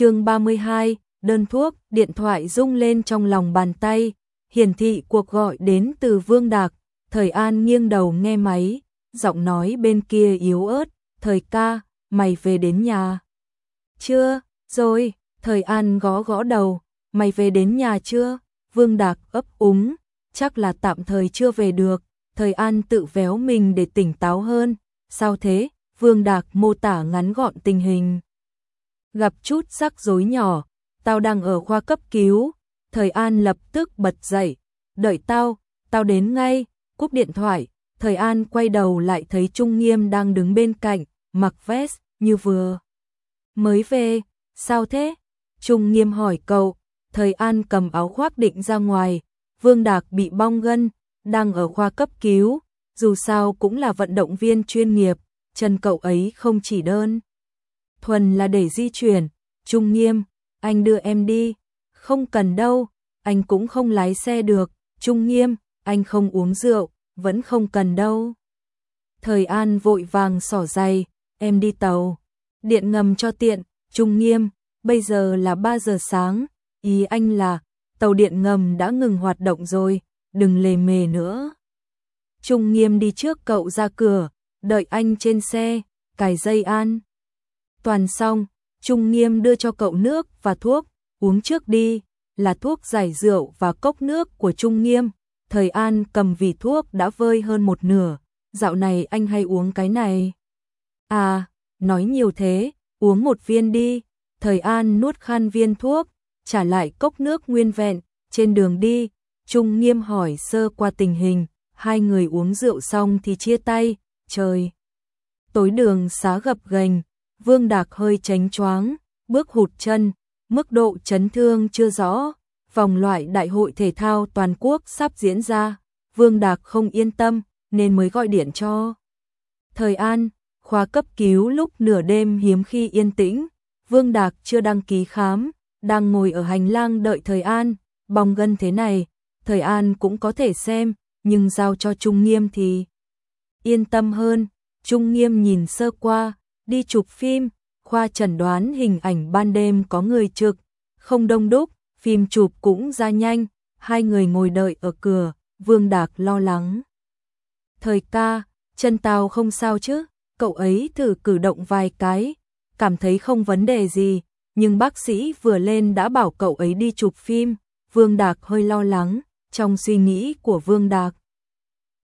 chương 32, đơn thuốc, điện thoại rung lên trong lòng bàn tay, hiển thị cuộc gọi đến từ Vương Đạc, Thời An nghiêng đầu nghe máy, giọng nói bên kia yếu ớt, Thời ca, mày về đến nhà. Chưa, rồi, Thời An gõ gõ đầu, mày về đến nhà chưa? Vương Đạc ấp úng, chắc là tạm thời chưa về được, Thời An tự véo mình để tỉnh táo hơn, sao thế? Vương Đạc mô tả ngắn gọn tình hình. Gặp chút rắc rối nhỏ, tao đang ở khoa cấp cứu, Thời An lập tức bật dậy, đợi tao, tao đến ngay, cúp điện thoại, Thời An quay đầu lại thấy Trung Nghiêm đang đứng bên cạnh, mặc vest, như vừa. Mới về, sao thế? Trung Nghiêm hỏi cậu, Thời An cầm áo khoác định ra ngoài, Vương Đạc bị bong gân, đang ở khoa cấp cứu, dù sao cũng là vận động viên chuyên nghiệp, chân cậu ấy không chỉ đơn. Thuần là để di chuyển, Trung Nghiêm, anh đưa em đi, không cần đâu, anh cũng không lái xe được, Trung Nghiêm, anh không uống rượu, vẫn không cần đâu. Thời An vội vàng xỏ giày, em đi tàu, điện ngầm cho tiện, Trung Nghiêm, bây giờ là 3 giờ sáng, ý anh là tàu điện ngầm đã ngừng hoạt động rồi, đừng lề mề nữa. Trung Nghiêm đi trước cậu ra cửa, đợi anh trên xe, cài dây an. Toàn xong, Trung Nghiêm đưa cho cậu nước và thuốc, uống trước đi, là thuốc giải rượu và cốc nước của Trung Nghiêm. Thời An cầm vì thuốc đã vơi hơn một nửa, dạo này anh hay uống cái này. À, nói nhiều thế, uống một viên đi. Thời An nuốt khan viên thuốc, trả lại cốc nước nguyên vẹn, trên đường đi, Trung Nghiêm hỏi sơ qua tình hình, hai người uống rượu xong thì chia tay, trời. Tối đường xá gập ghềnh, Vương Đạc hơi tránh choáng, bước hụt chân, mức độ chấn thương chưa rõ. Vòng loại đại hội thể thao toàn quốc sắp diễn ra, Vương Đạc không yên tâm nên mới gọi điện cho. Thời An, khoa cấp cứu lúc nửa đêm hiếm khi yên tĩnh, Vương Đạc chưa đăng ký khám, đang ngồi ở hành lang đợi Thời An, bong gân thế này, Thời An cũng có thể xem, nhưng giao cho Trung Nghiêm thì yên tâm hơn. Trung Nghiêm nhìn sơ qua, đi chụp phim, khoa chẩn đoán hình ảnh ban đêm có người trực, không đông đúc, phim chụp cũng ra nhanh, hai người ngồi đợi ở cửa, Vương Đạc lo lắng. Thời ca, chân tao không sao chứ, cậu ấy thử cử động vài cái, cảm thấy không vấn đề gì, nhưng bác sĩ vừa lên đã bảo cậu ấy đi chụp phim, Vương Đạc hơi lo lắng, trong suy nghĩ của Vương Đạc.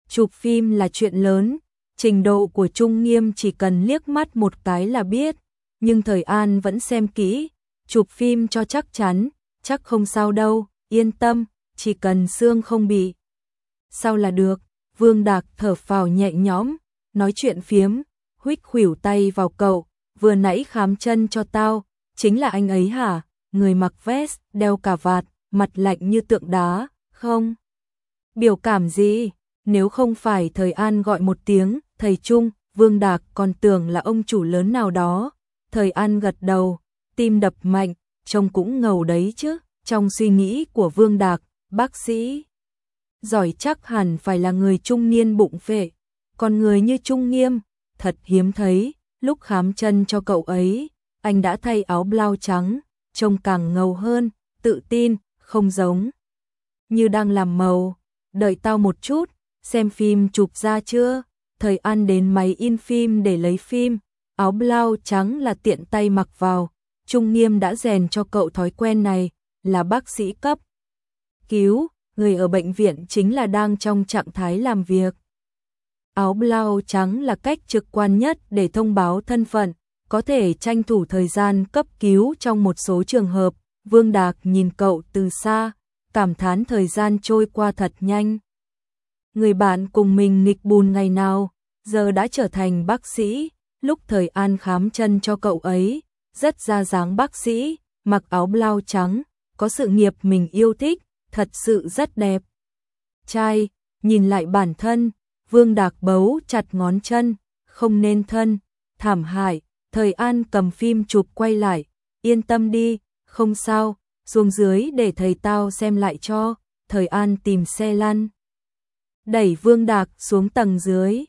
Chụp phim là chuyện lớn, trình độ của Trung Nghiêm chỉ cần liếc mắt một cái là biết, nhưng Thời An vẫn xem kỹ, chụp phim cho chắc chắn, chắc không sao đâu, yên tâm, chỉ cần xương không bị. Sao là được, Vương Đạc thở phào nhẹ nhõm, nói chuyện phiếm, huých khủyểu tay vào cậu, vừa nãy khám chân cho tao, chính là anh ấy hả, người mặc vest, đeo cà vạt, mặt lạnh như tượng đá, không? Biểu cảm gì? Nếu không phải thời An gọi một tiếng, thầy Trung, Vương Đạc còn tưởng là ông chủ lớn nào đó. Thời An gật đầu, tim đập mạnh, trông cũng ngầu đấy chứ. Trong suy nghĩ của Vương Đạc, bác sĩ giỏi chắc hẳn phải là người trung niên bụng phệ. Còn người như Trung Nghiêm, thật hiếm thấy, lúc khám chân cho cậu ấy, anh đã thay áo blau trắng, trông càng ngầu hơn, tự tin, không giống. Như đang làm màu, đợi tao một chút, xem phim chụp ra chưa, thời ăn đến máy in phim để lấy phim, áo blau trắng là tiện tay mặc vào, Trung Nghiêm đã rèn cho cậu thói quen này, là bác sĩ cấp. Cứu, người ở bệnh viện chính là đang trong trạng thái làm việc. Áo blau trắng là cách trực quan nhất để thông báo thân phận, có thể tranh thủ thời gian cấp cứu trong một số trường hợp. Vương Đạc nhìn cậu từ xa, cảm thán thời gian trôi qua thật nhanh. Người bạn cùng mình nghịch bùn ngày nào, giờ đã trở thành bác sĩ, lúc thời an khám chân cho cậu ấy, rất ra dáng bác sĩ, mặc áo blau trắng, có sự nghiệp mình yêu thích, thật sự rất đẹp. Trai, nhìn lại bản thân, Vương Đạc bấu chặt ngón chân, không nên thân, thảm hại, thời an cầm phim chụp quay lại, yên tâm đi, không sao, xuống dưới để thầy tao xem lại cho, thời an tìm xe lăn. Đẩy Vương Đạc xuống tầng dưới.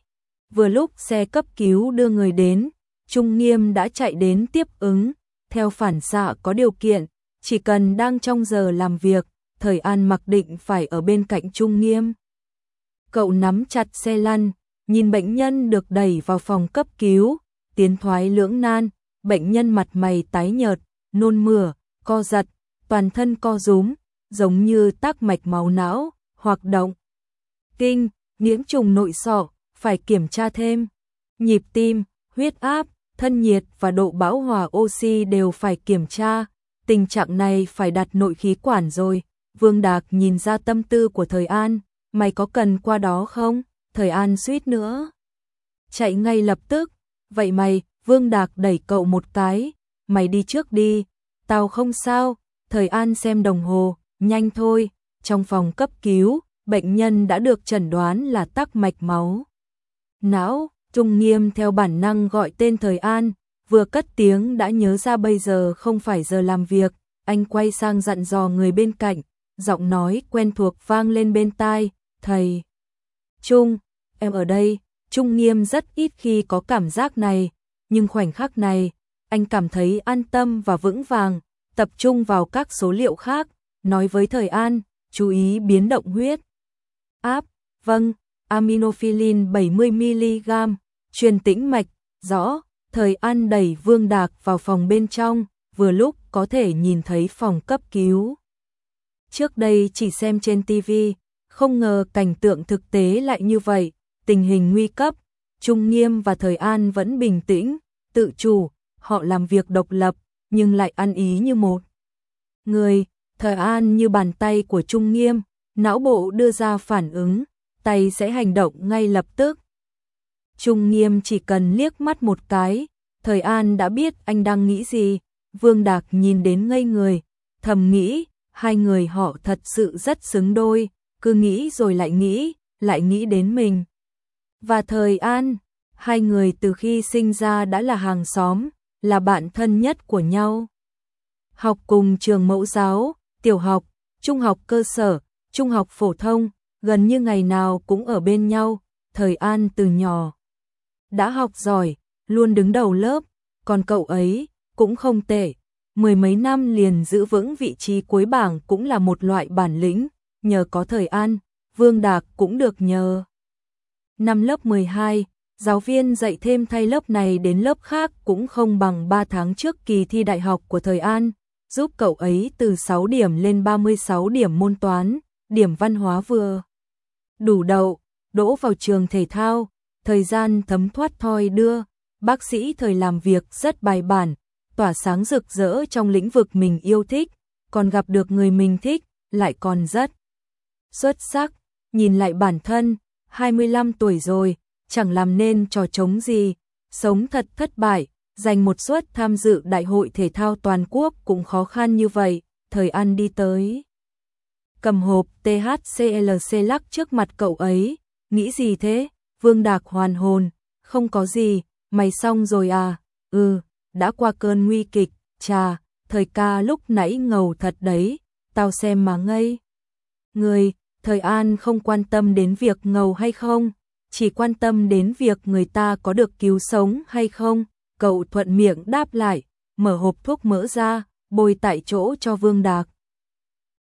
Vừa lúc xe cấp cứu đưa người đến, Trung Nghiêm đã chạy đến tiếp ứng, theo phản xạ có điều kiện, chỉ cần đang trong giờ làm việc, thời an mặc định phải ở bên cạnh Trung Nghiêm. Cậu nắm chặt xe lăn, nhìn bệnh nhân được đẩy vào phòng cấp cứu, tiến thoái lưỡng nan, bệnh nhân mặt mày tái nhợt, nôn mửa, co giật, toàn thân co rúm, giống như tắc mạch máu não, hoặc động. Kinh, nhiễm trùng nội sọ, phải kiểm tra thêm. Nhịp tim, huyết áp, thân nhiệt và độ bão hòa oxy đều phải kiểm tra. Tình trạng này phải đặt nội khí quản rồi. Vương Đạc nhìn ra tâm tư của Thời An, mày có cần qua đó không? Thời An suýt nữa. Chạy ngay lập tức, vậy mày, Vương Đạc đẩy cậu một cái, mày đi trước đi, tao không sao, Thời An xem đồng hồ, nhanh thôi, trong phòng cấp cứu, bệnh nhân đã được chẩn đoán là tắc mạch máu. Não, Trung Nghiêm theo bản năng gọi tên Thời An, vừa cất tiếng đã nhớ ra bây giờ không phải giờ làm việc, anh quay sang dặn dò người bên cạnh, giọng nói quen thuộc vang lên bên tai, thầy. Trung, em ở đây, Trung Nghiêm rất ít khi có cảm giác này, nhưng khoảnh khắc này, anh cảm thấy an tâm và vững vàng, tập trung vào các số liệu khác, nói với Thời An, chú ý biến động huyết. Áp, vâng, aminophilin 70mg, truyền tĩnh mạch, rõ, Thời An đẩy Vương Đạc vào phòng bên trong, vừa lúc có thể nhìn thấy phòng cấp cứu. Trước đây chỉ xem trên TV, không ngờ cảnh tượng thực tế lại như vậy, tình hình nguy cấp, Trung Nghiêm và Thời An vẫn bình tĩnh, tự chủ, họ làm việc độc lập, nhưng lại ăn ý như một. Người, Thời An như bàn tay của Trung Nghiêm, não bộ đưa ra phản ứng, tay sẽ hành động ngay lập tức. Trung Nghiêm chỉ cần liếc mắt một cái, Thời An đã biết anh đang nghĩ gì, Vương Đạc nhìn đến ngây người, thầm nghĩ, hai người họ thật sự rất xứng đôi, cứ nghĩ rồi lại nghĩ, lại nghĩ đến mình. Và Thời An, hai người từ khi sinh ra đã là hàng xóm, là bạn thân nhất của nhau. Học cùng trường mẫu giáo, tiểu học, trung học cơ sở, trung học phổ thông, gần như ngày nào cũng ở bên nhau, thời an từ nhỏ. Đã học giỏi, luôn đứng đầu lớp, còn cậu ấy cũng không tệ, mười mấy năm liền giữ vững vị trí cuối bảng cũng là một loại bản lĩnh, nhờ có thời an, Vương Đạc cũng được nhờ. Năm lớp 12, giáo viên dạy thêm thay lớp này đến lớp khác cũng không bằng 3 tháng trước kỳ thi đại học của thời An, giúp cậu ấy từ 6 điểm lên 36 điểm môn toán, điểm văn hóa vừa. Đủ đậu, đỗ vào trường thể thao, thời gian thấm thoát thoi đưa, bác sĩ thời làm việc rất bài bản, tỏa sáng rực rỡ trong lĩnh vực mình yêu thích, còn gặp được người mình thích, lại còn rất xuất sắc, nhìn lại bản thân, 25 tuổi rồi, chẳng làm nên trò trống gì, sống thật thất bại, giành một suất tham dự đại hội thể thao toàn quốc cũng khó khăn như vậy, thời ăn đi tới. Cầm hộp THCLC lắc trước mặt cậu ấy, nghĩ gì thế, Vương Đạc hoàn hồn, không có gì, mày xong rồi à, ừ, đã qua cơn nguy kịch, chà, thời ca lúc nãy ngầu thật đấy, tao xem mà ngây. Người, thời an không quan tâm đến việc ngầu hay không, chỉ quan tâm đến việc người ta có được cứu sống hay không. Cậu thuận miệng đáp lại, mở hộp thuốc mỡ ra, bôi tại chỗ cho Vương Đạc.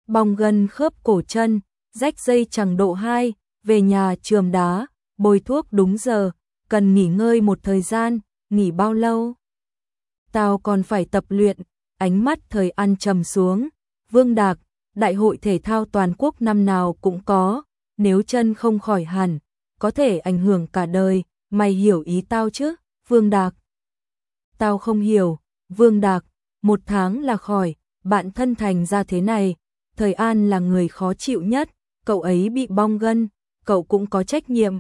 Bong gân khớp cổ chân, rách dây chẳng độ 2, về nhà trường đá, bôi thuốc đúng giờ, cần nghỉ ngơi một thời gian, nghỉ bao lâu? Tao còn phải tập luyện, ánh mắt thời ăn trầm xuống, Vương Đạc, đại hội thể thao toàn quốc năm nào cũng có, nếu chân không khỏi hẳn, có thể ảnh hưởng cả đời, mày hiểu ý tao chứ, Vương Đạc. Tao không hiểu, Vương Đạc, một tháng là khỏi, bạn thân thành ra thế này, Thời An là người khó chịu nhất, cậu ấy bị bong gân, cậu cũng có trách nhiệm.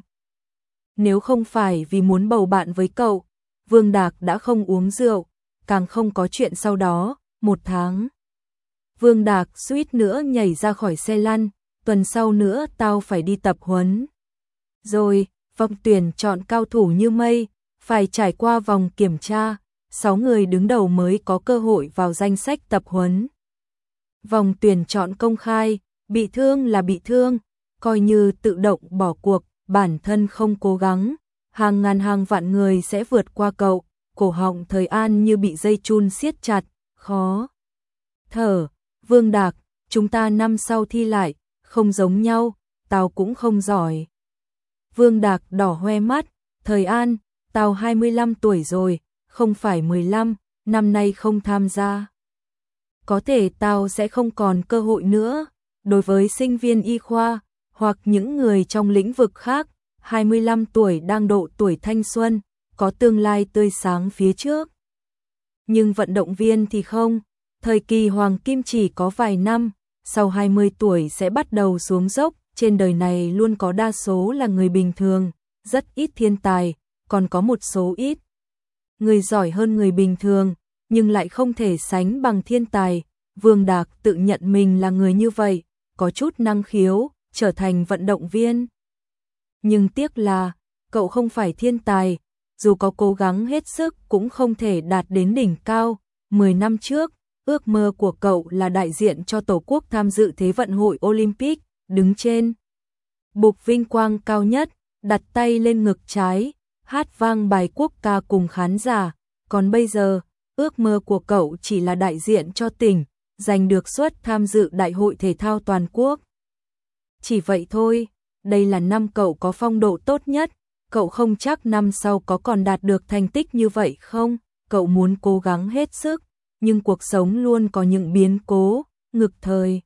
Nếu không phải vì muốn bầu bạn với cậu, Vương Đạc đã không uống rượu, càng không có chuyện sau đó, một tháng. Vương Đạc suýt nữa nhảy ra khỏi xe lăn, tuần sau nữa tao phải đi tập huấn. Rồi, vòng tuyển chọn cao thủ như mây, phải trải qua vòng kiểm tra, 6 người đứng đầu mới có cơ hội vào danh sách tập huấn. Vòng tuyển chọn công khai, bị thương là bị thương, coi như tự động bỏ cuộc, bản thân không cố gắng, hàng ngàn hàng vạn người sẽ vượt qua cậu, cổ họng thời an như bị dây chun siết chặt, khó. Thở, Vương Đạc, chúng ta năm sau thi lại, không giống nhau, tao cũng không giỏi. Vương Đạc đỏ hoe mắt, thời an, tao 25 tuổi rồi, không phải 15, năm nay không tham gia. Có thể tao sẽ không còn cơ hội nữa. Đối với sinh viên y khoa, hoặc những người trong lĩnh vực khác, 25 tuổi đang độ tuổi thanh xuân, có tương lai tươi sáng phía trước. Nhưng vận động viên thì không, thời kỳ hoàng kim chỉ có vài năm, sau 20 tuổi sẽ bắt đầu xuống dốc, trên đời này luôn có đa số là người bình thường, rất ít thiên tài, còn có một số ít. Người giỏi hơn người bình thường, nhưng lại không thể sánh bằng thiên tài. Vương Đạc tự nhận mình là người như vậy, có chút năng khiếu, trở thành vận động viên. Nhưng tiếc là, cậu không phải thiên tài, dù có cố gắng hết sức cũng không thể đạt đến đỉnh cao. 10 năm trước, ước mơ của cậu là đại diện cho Tổ quốc tham dự Thế vận hội Olympic, đứng trên. Bục vinh quang cao nhất, đặt tay lên ngực trái, hát vang bài quốc ca cùng khán giả. Còn bây giờ, ước mơ của cậu chỉ là đại diện cho tỉnh, giành được suất tham dự đại hội thể thao toàn quốc. Chỉ vậy thôi, đây là năm cậu có phong độ tốt nhất, cậu không chắc năm sau có còn đạt được thành tích như vậy không, cậu muốn cố gắng hết sức, nhưng cuộc sống luôn có những biến cố, ngực thời.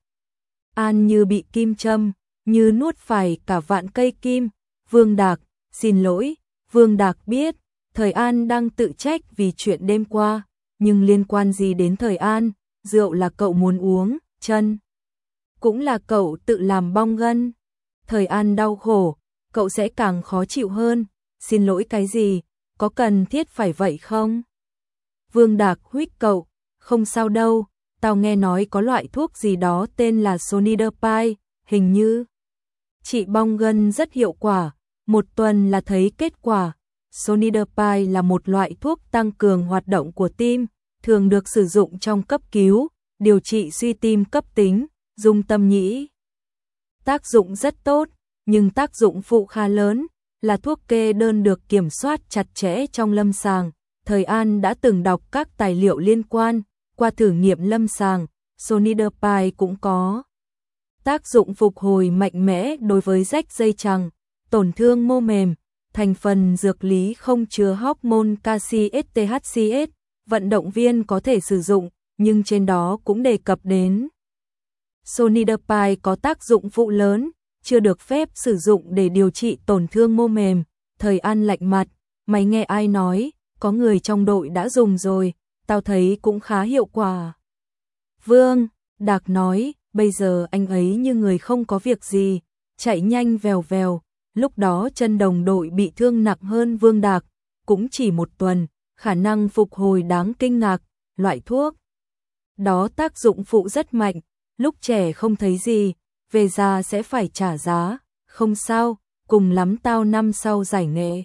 An như bị kim châm, như nuốt phải cả vạn cây kim, Vương Đạc, xin lỗi, Vương Đạc biết, thời An đang tự trách vì chuyện đêm qua, nhưng liên quan gì đến thời An, rượu là cậu muốn uống, chân. Cũng là cậu tự làm bong gân. Thời An đau khổ, cậu sẽ càng khó chịu hơn. Xin lỗi cái gì, có cần thiết phải vậy không? Vương Đạc huyết cậu, không sao đâu, tao nghe nói có loại thuốc gì đó tên là Soniderpine, hình như. Chị bong gân rất hiệu quả, một tuần là thấy kết quả. Soniderpine là một loại thuốc tăng cường hoạt động của tim, thường được sử dụng trong cấp cứu, điều trị suy tim cấp tính, dung tâm nhĩ. Tác dụng rất tốt, nhưng tác dụng phụ khá lớn, là thuốc kê đơn được kiểm soát chặt chẽ trong lâm sàng. Thời An đã từng đọc các tài liệu liên quan, qua thử nghiệm lâm sàng, Soniderpine cũng có tác dụng phục hồi mạnh mẽ đối với rách dây chằng, tổn thương mô mềm, thành phần dược lý không chứa hormone KCSTHCS, vận động viên có thể sử dụng, nhưng trên đó cũng đề cập đến. Sonidapine có tác dụng phụ lớn, chưa được phép sử dụng để điều trị tổn thương mô mềm. Thời An lạnh mặt, mày nghe ai nói, có người trong đội đã dùng rồi, tao thấy cũng khá hiệu quả. Vương, Đạc nói, bây giờ anh ấy như người không có việc gì, chạy nhanh vèo vèo, lúc đó chân đồng đội bị thương nặng hơn Vương Đạc, cũng chỉ một tuần, khả năng phục hồi đáng kinh ngạc, loại thuốc. Đó tác dụng phụ rất mạnh, lúc trẻ không thấy gì, về già sẽ phải trả giá, không sao, cùng lắm tao năm sau giải nghệ.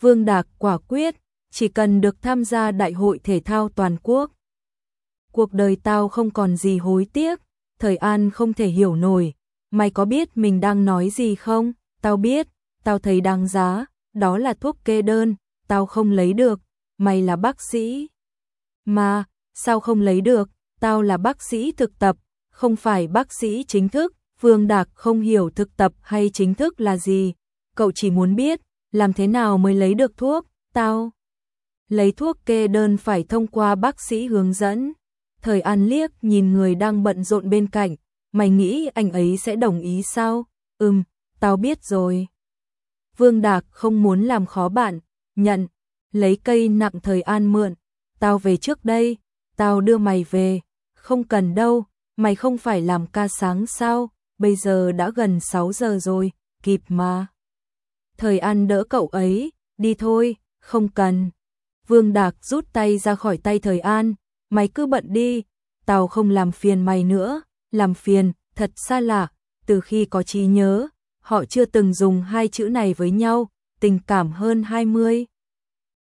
Vương Đạc quả quyết, chỉ cần được tham gia đại hội thể thao toàn quốc. Cuộc đời tao không còn gì hối tiếc, thời an không thể hiểu nổi, mày có biết mình đang nói gì không? Tao biết, tao thấy đáng giá, đó là thuốc kê đơn, tao không lấy được, mày là bác sĩ. Mà, sao không lấy được, tao là bác sĩ thực tập, không phải bác sĩ chính thức, Vương Đạc không hiểu thực tập hay chính thức là gì, cậu chỉ muốn biết, làm thế nào mới lấy được thuốc, tao. Lấy thuốc kê đơn phải thông qua bác sĩ hướng dẫn. Thời An liếc nhìn người đang bận rộn bên cạnh, mày nghĩ anh ấy sẽ đồng ý sao? Ừm, tao biết rồi. Vương Đạc không muốn làm khó bạn, nhận, lấy cây nặng thời An mượn, tao về trước đây, tao đưa mày về, không cần đâu, mày không phải làm ca sáng sao, bây giờ đã gần 6 giờ rồi, kịp mà. Thời An đỡ cậu ấy, đi thôi, không cần. Vương Đạc rút tay ra khỏi tay Thời An, mày cứ bận đi, tao không làm phiền mày nữa, làm phiền, thật xa lạ, từ khi có trí nhớ, họ chưa từng dùng hai chữ này với nhau, tình cảm hơn 20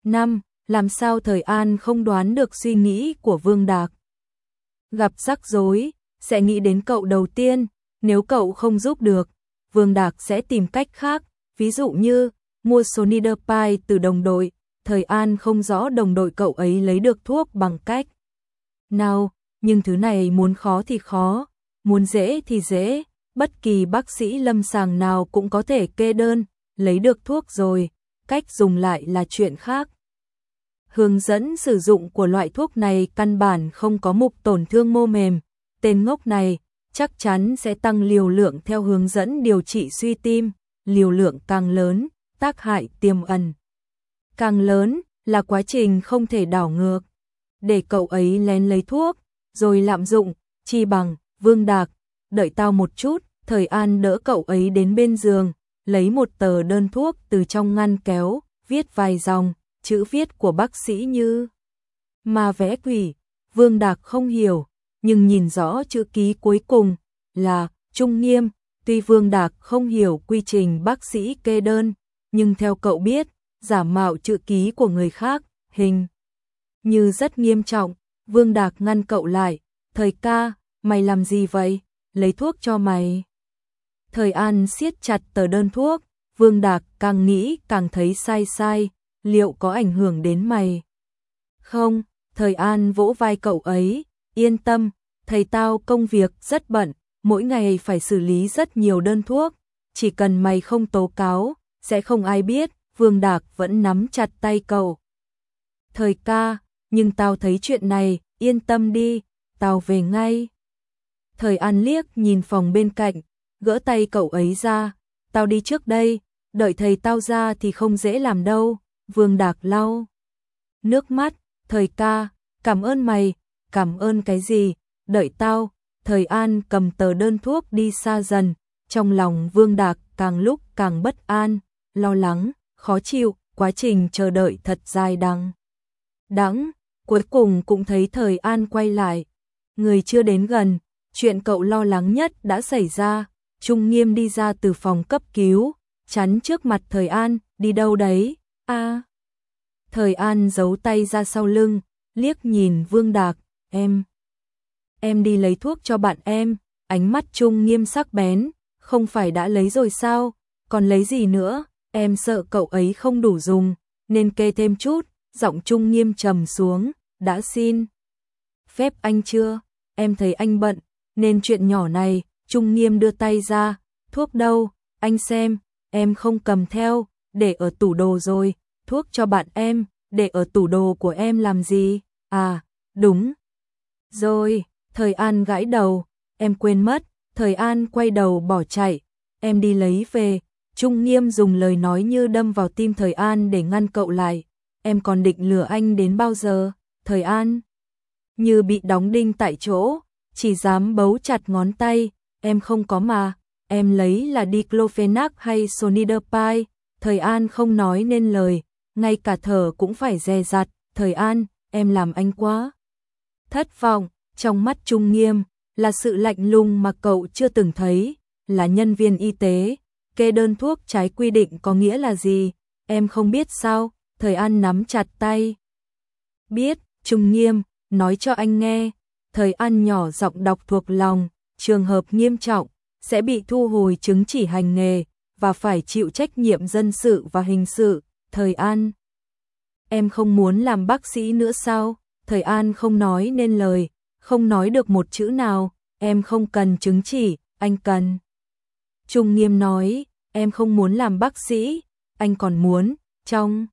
năm, làm sao Thời An không đoán được suy nghĩ của Vương Đạc. Gặp rắc rối, sẽ nghĩ đến cậu đầu tiên, nếu cậu không giúp được, Vương Đạc sẽ tìm cách khác, ví dụ như mua số từ đồng đội, Thời An không rõ đồng đội cậu ấy lấy được thuốc bằng cách nào, nhưng thứ này muốn khó thì khó, muốn dễ thì dễ, bất kỳ bác sĩ lâm sàng nào cũng có thể kê đơn, lấy được thuốc rồi, cách dùng lại là chuyện khác. Hướng dẫn sử dụng của loại thuốc này căn bản không có mục tổn thương mô mềm, tên ngốc này chắc chắn sẽ tăng liều lượng theo hướng dẫn điều trị suy tim, liều lượng càng lớn, tác hại tiềm ẩn. Càng lớn là quá trình không thể đảo ngược. Để cậu ấy lén lấy thuốc, rồi lạm dụng, chi bằng, vương đạc, đợi tao một chút, thời an đỡ cậu ấy đến bên giường, lấy một tờ đơn thuốc từ trong ngăn kéo, viết vài dòng, chữ viết của bác sĩ như mà vẽ quỷ, vương đạc không hiểu, nhưng nhìn rõ chữ ký cuối cùng là Trung Nghiêm, tuy Vương Đạc không hiểu quy trình bác sĩ kê đơn, nhưng theo cậu biết, giả mạo chữ ký của người khác, hình như rất nghiêm trọng, Vương Đạc ngăn cậu lại, "Thời ca, mày làm gì vậy? Lấy thuốc cho mày." Thời An siết chặt tờ đơn thuốc, Vương Đạc càng nghĩ càng thấy sai sai, liệu có ảnh hưởng đến mày? Không, Thời An vỗ vai cậu ấy, yên tâm, thầy tao công việc rất bận, mỗi ngày phải xử lý rất nhiều đơn thuốc, chỉ cần mày không tố cáo, sẽ không ai biết, Vương Đạc vẫn nắm chặt tay cậu. Thời ca, nhưng tao thấy chuyện này, yên tâm đi, tao về ngay. Thời An liếc nhìn phòng bên cạnh, gỡ tay cậu ấy ra, tao đi trước đây, đợi thầy tao ra thì không dễ làm đâu, Vương Đạc lau. Nước mắt, thời ca, cảm ơn mày, cảm ơn cái gì, đợi tao, thời an cầm tờ đơn thuốc đi xa dần, trong lòng Vương Đạc càng lúc càng bất an, lo lắng, khó chịu, quá trình chờ đợi thật dài đắng. Đắng, cuối cùng cũng thấy thời an quay lại, người chưa đến gần, chuyện cậu lo lắng nhất đã xảy ra, Trung Nghiêm đi ra từ phòng cấp cứu, chắn trước mặt thời an, đi đâu đấy, a. Thời an giấu tay ra sau lưng, liếc nhìn Vương Đạc, em em đi lấy thuốc cho bạn em, ánh mắt Trung nghiêm sắc bén, không phải đã lấy rồi sao, còn lấy gì nữa, em sợ cậu ấy không đủ dùng, nên kê thêm chút, giọng Trung nghiêm trầm xuống, đã xin. Phép anh chưa, em thấy anh bận, nên chuyện nhỏ này, Trung nghiêm đưa tay ra, thuốc đâu, anh xem, em không cầm theo, để ở tủ đồ rồi, thuốc cho bạn em, để ở tủ đồ của em làm gì, à, đúng. Rồi, Thời An gãi đầu, em quên mất, Thời An quay đầu bỏ chạy, em đi lấy về. Trung Nghiêm dùng lời nói như đâm vào tim Thời An để ngăn cậu lại. Em còn định lừa anh đến bao giờ? Thời An như bị đóng đinh tại chỗ, chỉ dám bấu chặt ngón tay, em không có mà, em lấy là diclofenac hay sonidapine. Thời An không nói nên lời, ngay cả thở cũng phải dè dặt, Thời An, em làm anh quá. Thất vọng, trong mắt Trung Nghiêm là sự lạnh lùng mà cậu chưa từng thấy, là nhân viên y tế, kê đơn thuốc trái quy định có nghĩa là gì, em không biết sao, thời an nắm chặt tay. Biết, Trung Nghiêm, nói cho anh nghe, thời an nhỏ giọng đọc thuộc lòng, trường hợp nghiêm trọng, sẽ bị thu hồi chứng chỉ hành nghề, và phải chịu trách nhiệm dân sự và hình sự, thời an. Em không muốn làm bác sĩ nữa sao? Thời an không nói nên lời, không nói được một chữ nào, em không cần chứng chỉ, anh cần. Trung Nghiêm nói, em không muốn làm bác sĩ, anh còn muốn, trong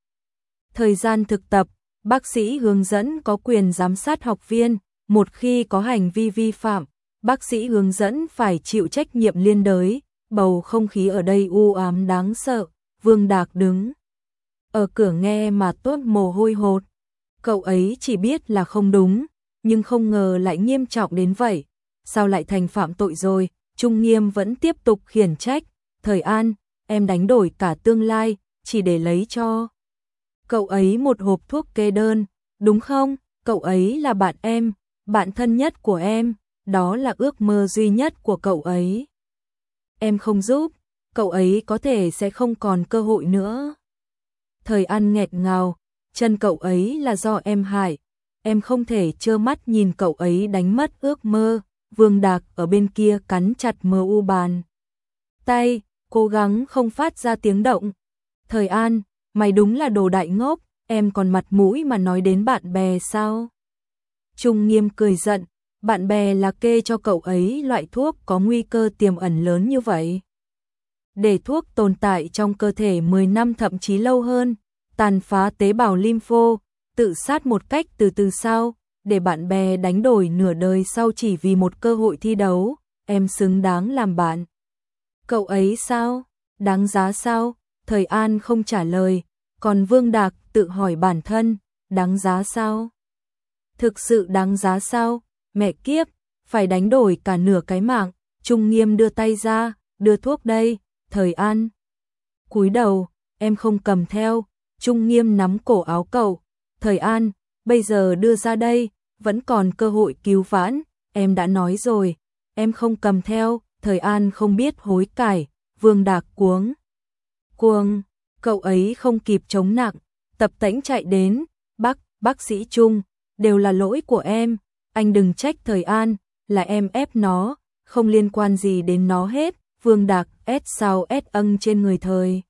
thời gian thực tập, bác sĩ hướng dẫn có quyền giám sát học viên, một khi có hành vi vi phạm, bác sĩ hướng dẫn phải chịu trách nhiệm liên đới, bầu không khí ở đây u ám đáng sợ, Vương Đạc đứng ở cửa nghe mà tốt mồ hôi hột. Cậu ấy chỉ biết là không đúng, nhưng không ngờ lại nghiêm trọng đến vậy. Sao lại thành phạm tội rồi? Trung Nghiêm vẫn tiếp tục khiển trách. Thời An, em đánh đổi cả tương lai, chỉ để lấy cho. Cậu ấy một hộp thuốc kê đơn, đúng không? Cậu ấy là bạn em, bạn thân nhất của em, đó là ước mơ duy nhất của cậu ấy. Em không giúp, cậu ấy có thể sẽ không còn cơ hội nữa. Thời An nghẹt ngào, chân cậu ấy là do em hại, em không thể trơ mắt nhìn cậu ấy đánh mất ước mơ. Vương Đạc ở bên kia cắn chặt mơ u bàn. Tay, cố gắng không phát ra tiếng động. Thời An, mày đúng là đồ đại ngốc, em còn mặt mũi mà nói đến bạn bè sao? Trung Nghiêm cười giận, bạn bè là kê cho cậu ấy loại thuốc có nguy cơ tiềm ẩn lớn như vậy. Để thuốc tồn tại trong cơ thể 10 năm thậm chí lâu hơn, tàn phá tế bào lympho, tự sát một cách từ từ sao, để bạn bè đánh đổi nửa đời sau chỉ vì một cơ hội thi đấu, em xứng đáng làm bạn. Cậu ấy sao? Đáng giá sao? Thời An không trả lời, còn Vương Đạc tự hỏi bản thân, đáng giá sao? Thực sự đáng giá sao? Mẹ kiếp, phải đánh đổi cả nửa cái mạng, Trung Nghiêm đưa tay ra, đưa thuốc đây, Thời An. Cúi đầu, em không cầm theo, Trung Nghiêm nắm cổ áo cậu, Thời An, bây giờ đưa ra đây, vẫn còn cơ hội cứu vãn, em đã nói rồi, em không cầm theo, Thời An không biết hối cải, Vương Đạc cuống. Cuồng, cậu ấy không kịp chống nặng, tập tễnh chạy đến, bác, bác sĩ Trung, đều là lỗi của em, anh đừng trách Thời An, là em ép nó, không liên quan gì đến nó hết, Vương Đạc ép sao ép âng trên người Thời.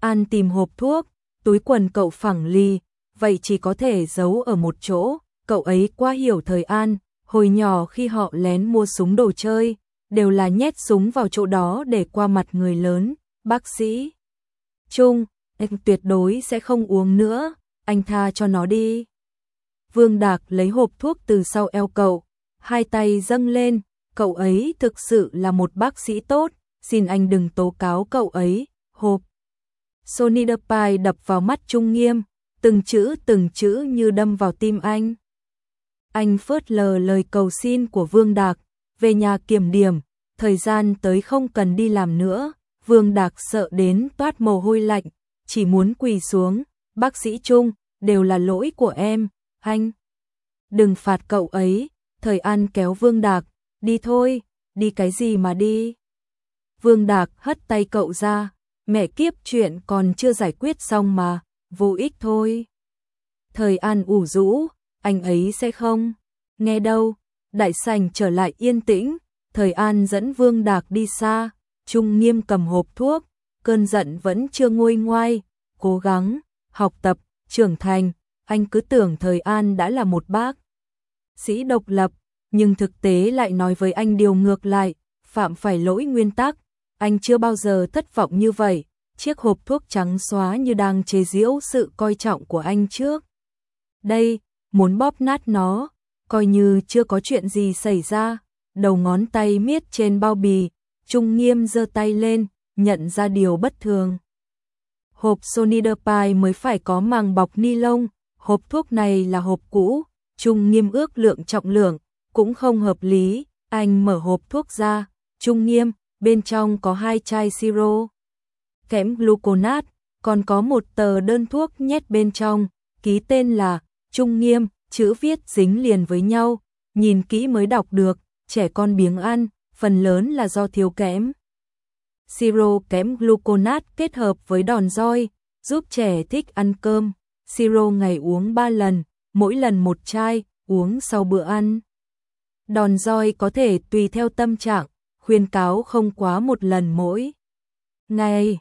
An tìm hộp thuốc, túi quần cậu phẳng ly, vậy chỉ có thể giấu ở một chỗ, cậu ấy quá hiểu Thời An, hồi nhỏ khi họ lén mua súng đồ chơi, đều là nhét súng vào chỗ đó để qua mặt người lớn, bác sĩ. Trung, anh tuyệt đối sẽ không uống nữa, anh tha cho nó đi. Vương Đạc lấy hộp thuốc từ sau eo cậu, hai tay dâng lên, cậu ấy thực sự là một bác sĩ tốt, xin anh đừng tố cáo cậu ấy, hộp. Sonidapine đập vào mắt Trung Nghiêm, từng chữ từng chữ như đâm vào tim anh. Anh phớt lờ lời cầu xin của Vương Đạc, về nhà kiểm điểm, thời gian tới không cần đi làm nữa, Vương Đạc sợ đến toát mồ hôi lạnh, chỉ muốn quỳ xuống, bác sĩ Trung, đều là lỗi của em, anh. Đừng phạt cậu ấy, thời an kéo Vương Đạc, đi thôi, đi cái gì mà đi. Vương Đạc hất tay cậu ra, mẹ kiếp chuyện còn chưa giải quyết xong mà, vô ích thôi. Thời an ủ rũ, anh ấy sẽ không, nghe đâu, đại sành trở lại yên tĩnh, thời an dẫn Vương Đạc đi xa, Trung Nghiêm cầm hộp thuốc, cơn giận vẫn chưa nguôi ngoai, cố gắng, học tập, trưởng thành, anh cứ tưởng Thời An đã là một bác sĩ độc lập, nhưng thực tế lại nói với anh điều ngược lại, phạm phải lỗi nguyên tắc, anh chưa bao giờ thất vọng như vậy, chiếc hộp thuốc trắng xóa như đang chế giễu sự coi trọng của anh trước. Đây, muốn bóp nát nó, coi như chưa có chuyện gì xảy ra, đầu ngón tay miết trên bao bì, Trung Nghiêm giơ tay lên, nhận ra điều bất thường. Hộp Sonidapine mới phải có màng bọc ni lông, hộp thuốc này là hộp cũ, Trung Nghiêm ước lượng trọng lượng, cũng không hợp lý, anh mở hộp thuốc ra, Trung Nghiêm, bên trong có hai chai siro, kẽm gluconat, còn có một tờ đơn thuốc nhét bên trong, ký tên là Trung Nghiêm, chữ viết dính liền với nhau, nhìn kỹ mới đọc được, trẻ con biếng ăn, phần lớn là do thiếu kẽm. Siro kẽm gluconat kết hợp với đòn roi, giúp trẻ thích ăn cơm. Siro ngày uống 3 lần, mỗi lần một chai, uống sau bữa ăn. Đòn roi có thể tùy theo tâm trạng, khuyên cáo không quá một lần mỗi ngày.